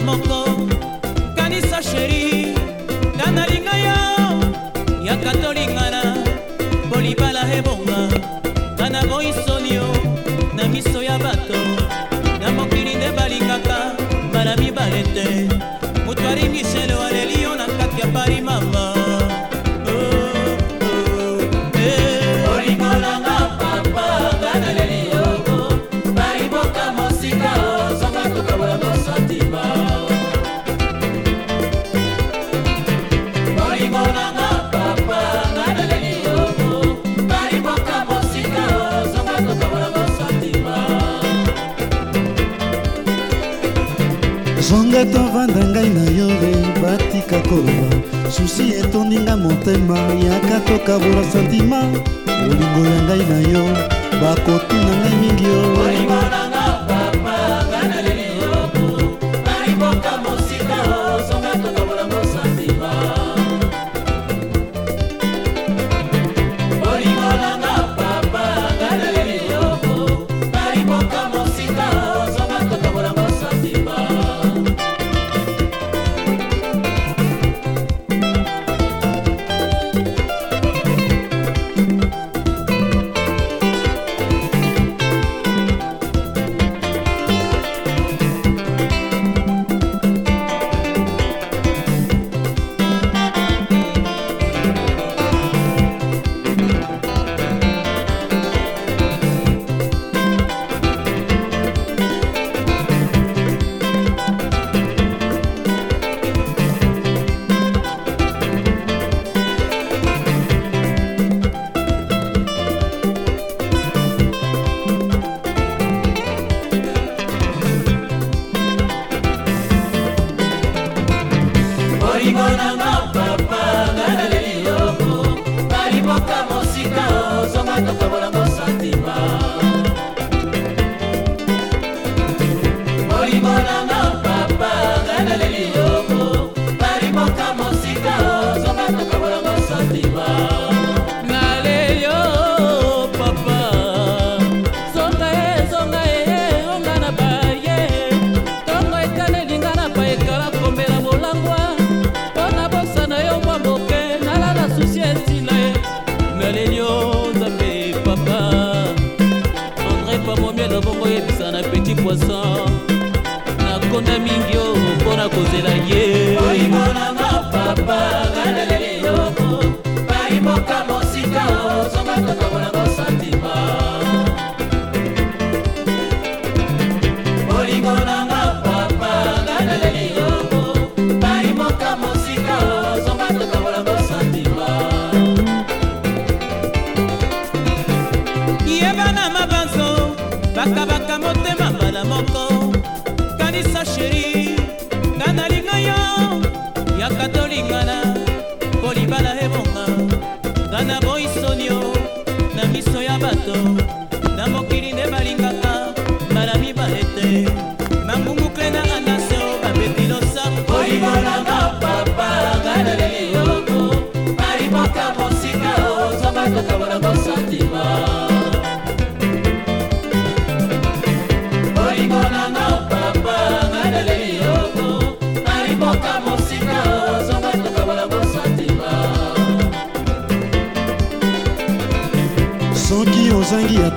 moco esika tovanda ngai na yo e batika koloba susi etondinga motema yaka tokabola santima bolingo ya ngai na yo bakotuna ngai mingi o mpona mingi o mpona kozela ye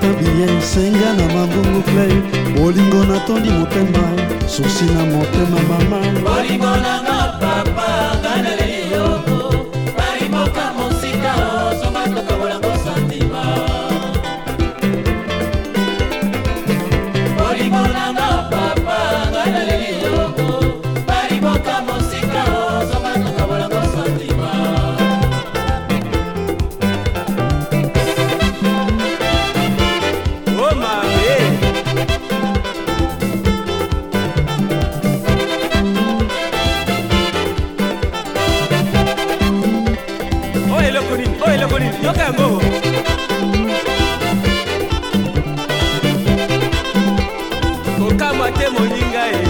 ata biye senga na mabungu play bolingo natondi motema susi na motema mama eloko nini oyo oh, eloko nini yoka yango kokamwa te moninga e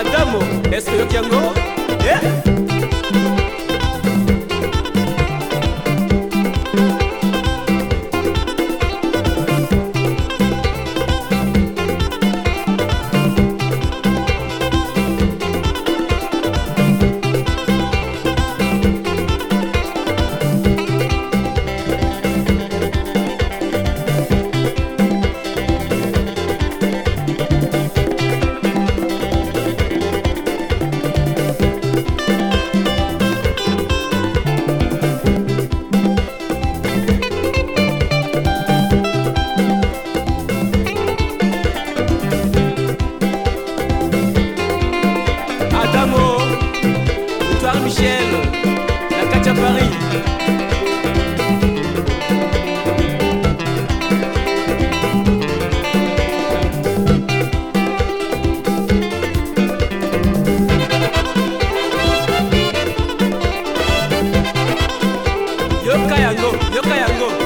adamo eske yoki yango yoka yango yoka yango